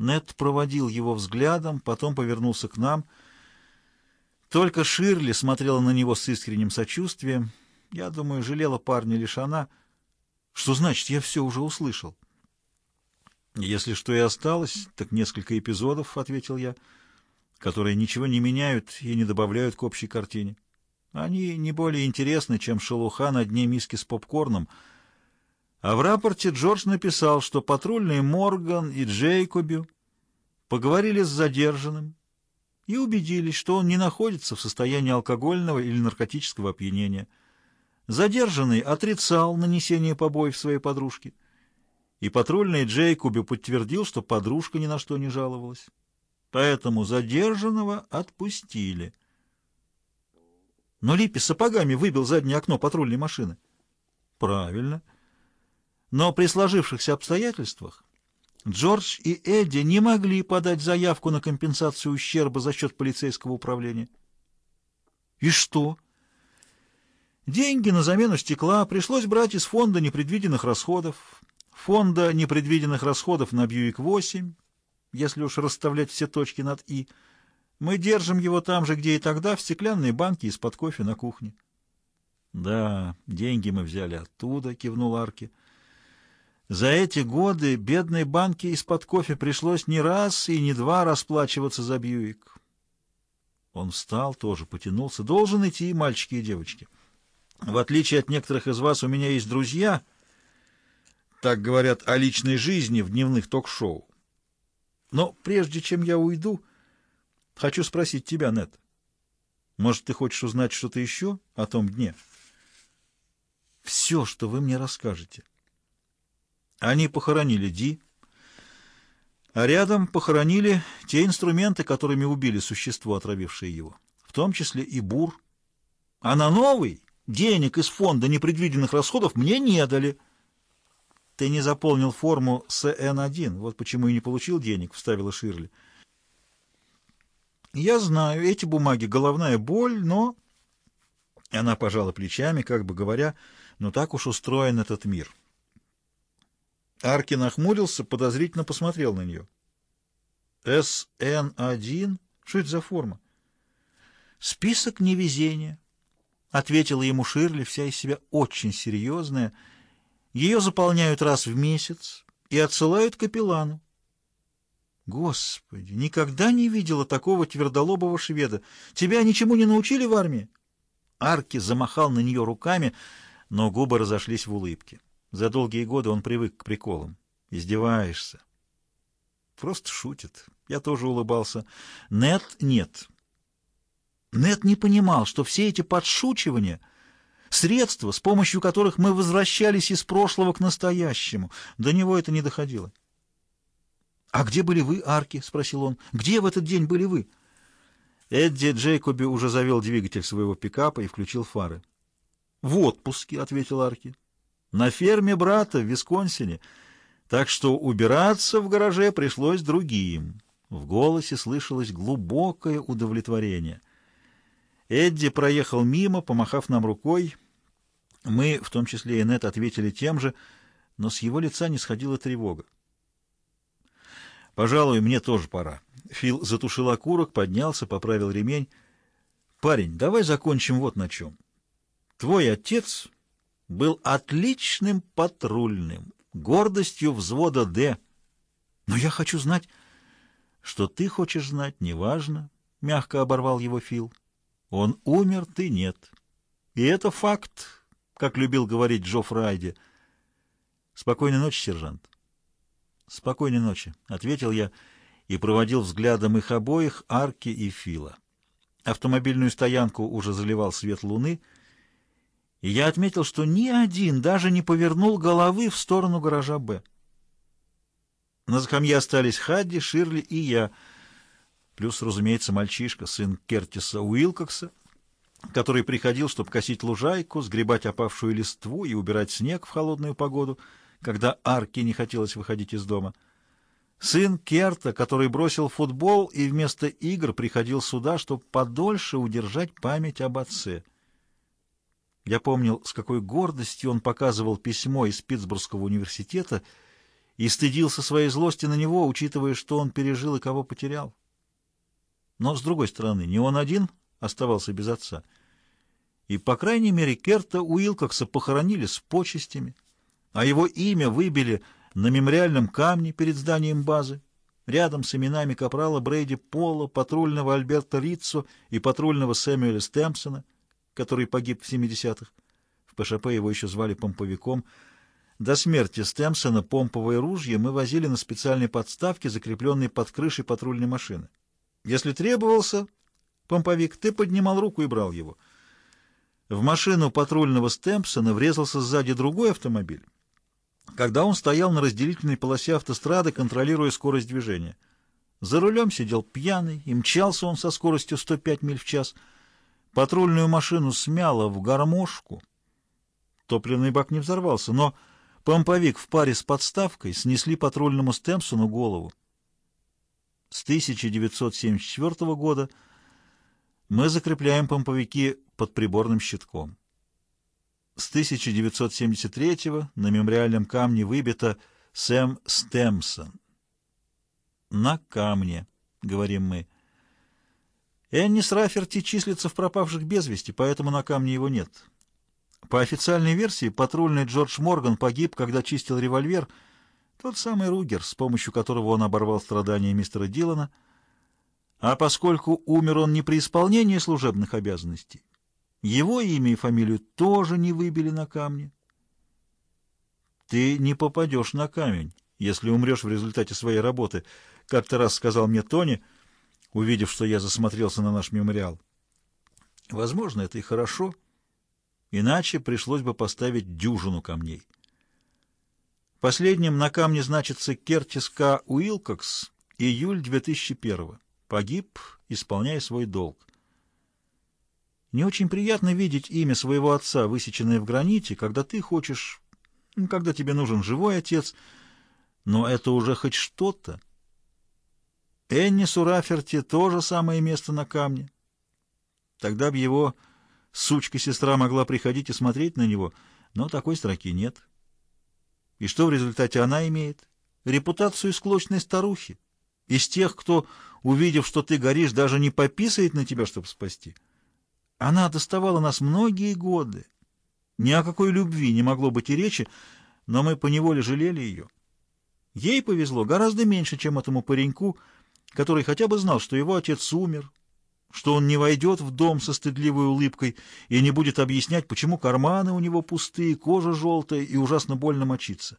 Нед проводил его взглядом, потом повернулся к нам. Только Ширли смотрела на него с искренним сочувствием. Я думаю, жалела парня лишь она. Что значит, я все уже услышал? Если что и осталось, так несколько эпизодов, — ответил я, — которые ничего не меняют и не добавляют к общей картине. Они не более интересны, чем шелуха на дне миски с попкорном. А в рапорте Джордж написал, что патрульные Морган и Джейкоби поговорили с задержанным и убедились, что он не находится в состоянии алкогольного или наркотического опьянения. Задержанный отрицал нанесение побоев своей подружке, и патрульный Джейкоби подтвердил, что подружка ни на что не жаловалась. Поэтому задержанного отпустили. Но Липпи сапогами выбил заднее окно патрульной машины. Правильно. Но при сложившихся обстоятельствах Джордж и Эдди не могли подать заявку на компенсацию ущерба за счет полицейского управления. И что? Деньги на замену стекла пришлось брать из фонда непредвиденных расходов. Фонда непредвиденных расходов на Бьюик-8, если уж расставлять все точки над «и», мы держим его там же, где и тогда, в стеклянной банке из-под кофе на кухне. — Да, деньги мы взяли оттуда, — кивнул Арки. За эти годы бедной банке из-под кофе пришлось не раз и не два расплачиваться за Бьюик. Он встал, тоже потянулся. Должен идти, мальчики и девочки. В отличие от некоторых из вас, у меня есть друзья, так говорят о личной жизни в дневных ток-шоу. Но прежде чем я уйду... Хочу спросить тебя, Нет. Может, ты хочешь узнать что-то еще о том дне? Все, что вы мне расскажете. Они похоронили Ди, а рядом похоронили те инструменты, которыми убили существо, отравившее его, в том числе и бур. А на новый денег из фонда непредвиденных расходов мне не дали. Ты не заполнил форму СН-1, вот почему и не получил денег, — вставила Ширли. — я знаю, эти бумаги — головная боль, но... Она пожала плечами, как бы говоря, но так уж устроен этот мир. Арки нахмурился, подозрительно посмотрел на нее. «СН-1? Что это за форма?» «Список невезения», — ответила ему Ширли, вся из себя очень серьезная. «Ее заполняют раз в месяц и отсылают капеллану. Господи, никогда не видела такого твердолобого шведа. Тебя ничему не научили в армии? Арки замахал на нее руками, но губы разошлись в улыбке. За долгие годы он привык к приколам. Издеваешься. Просто шутит. Я тоже улыбался. Нет, нет. Нет не понимал, что все эти подшучивания — средства, с помощью которых мы возвращались из прошлого к настоящему. До него это не доходило. «А где были вы, Арки?» — спросил он. «Где в этот день были вы?» Эдди Джейкоби уже завел двигатель своего пикапа и включил фары. «В отпуске», — ответил Арки. «На ферме брата в Висконсине, так что убираться в гараже пришлось другим». В голосе слышалось глубокое удовлетворение. Эдди проехал мимо, помахав нам рукой. Мы, в том числе и Нет, ответили тем же, но с его лица не сходила тревога. «Пожалуй, мне тоже пора». Фил затушил окурок, поднялся, поправил ремень. «Парень, давай закончим вот на чем. Твой отец был отличным патрульным, гордостью взвода «Д». Но я хочу знать, что ты хочешь знать, неважно, — мягко оборвал его Фил. Он умер, ты нет. И это факт, как любил говорить Джо Фрайди. Спокойной ночи, сержант. «Спокойной ночи», — ответил я и проводил взглядом их обоих, Арки и Фила. Автомобильную стоянку уже заливал свет луны, и я отметил, что ни один даже не повернул головы в сторону гаража «Б». На скамье остались Хадди, Ширли и я, плюс, разумеется, мальчишка, сын Кертиса Уилкокса, который приходил, чтобы косить лужайку, сгребать опавшую листву и убирать снег в холодную погоду — когда Арке не хотелось выходить из дома. Сын Керта, который бросил футбол и вместо игр приходил сюда, чтобы подольше удержать память об отце. Я помнил, с какой гордостью он показывал письмо из Питтсбургского университета и стыдился своей злости на него, учитывая, что он пережил и кого потерял. Но, с другой стороны, не он один оставался без отца. И, по крайней мере, Керта Уилкокса похоронили с почестями, а его имя выбили на мемориальном камне перед зданием базы, рядом с именами капрала Брейди Пола, патрульного Альберта Риццо и патрульного Сэмюэля Стэмпсона, который погиб в 70-х. В ПШП его еще звали помповиком. До смерти Стэмпсона помповые ружья мы возили на специальной подставке, закрепленной под крышей патрульной машины. Если требовался помповик, ты поднимал руку и брал его. В машину патрульного Стэмпсона врезался сзади другой автомобиль когда он стоял на разделительной полосе автострады, контролируя скорость движения. За рулем сидел пьяный, и мчался он со скоростью 105 миль в час. Патрульную машину смяло в гармошку. Топливный бак не взорвался, но помповик в паре с подставкой снесли патрульному Стэмпсону голову. С 1974 года мы закрепляем помповики под приборным щитком. С 1973 на мемориальном камне выбито «Сэм Стэмсон». «На камне», — говорим мы. Эннис Раферти числится в пропавших без вести, поэтому на камне его нет. По официальной версии, патрульный Джордж Морган погиб, когда чистил револьвер, тот самый Ругер, с помощью которого он оборвал страдания мистера Дилана, а поскольку умер он не при исполнении служебных обязанностей, его имя и фамилию тоже не выбили на камне. Ты не попадешь на камень, если умрешь в результате своей работы, как-то раз сказал мне Тони, увидев, что я засмотрелся на наш мемориал. Возможно, это и хорошо, иначе пришлось бы поставить дюжину камней. Последним на камне значится Кертис К. Уилкокс, июль 2001 Погиб, исполняя свой долг. Не очень приятно видеть имя своего отца, высеченное в граните, когда ты хочешь, когда тебе нужен живой отец, но это уже хоть что-то. Энни Сураферти тоже самое место на камне. Тогда бы его сучка-сестра могла приходить и смотреть на него, но такой строки нет. И что в результате она имеет? Репутацию склочной старухи. Из тех, кто, увидев, что ты горишь, даже не пописает на тебя, чтобы спасти. Она доставала нас многие годы. Ни о какой любви не могло быть и речи, но мы поневоле жалели ее. Ей повезло гораздо меньше, чем этому пареньку, который хотя бы знал, что его отец умер, что он не войдет в дом со стыдливой улыбкой и не будет объяснять, почему карманы у него пустые, кожа желтая и ужасно больно мочиться.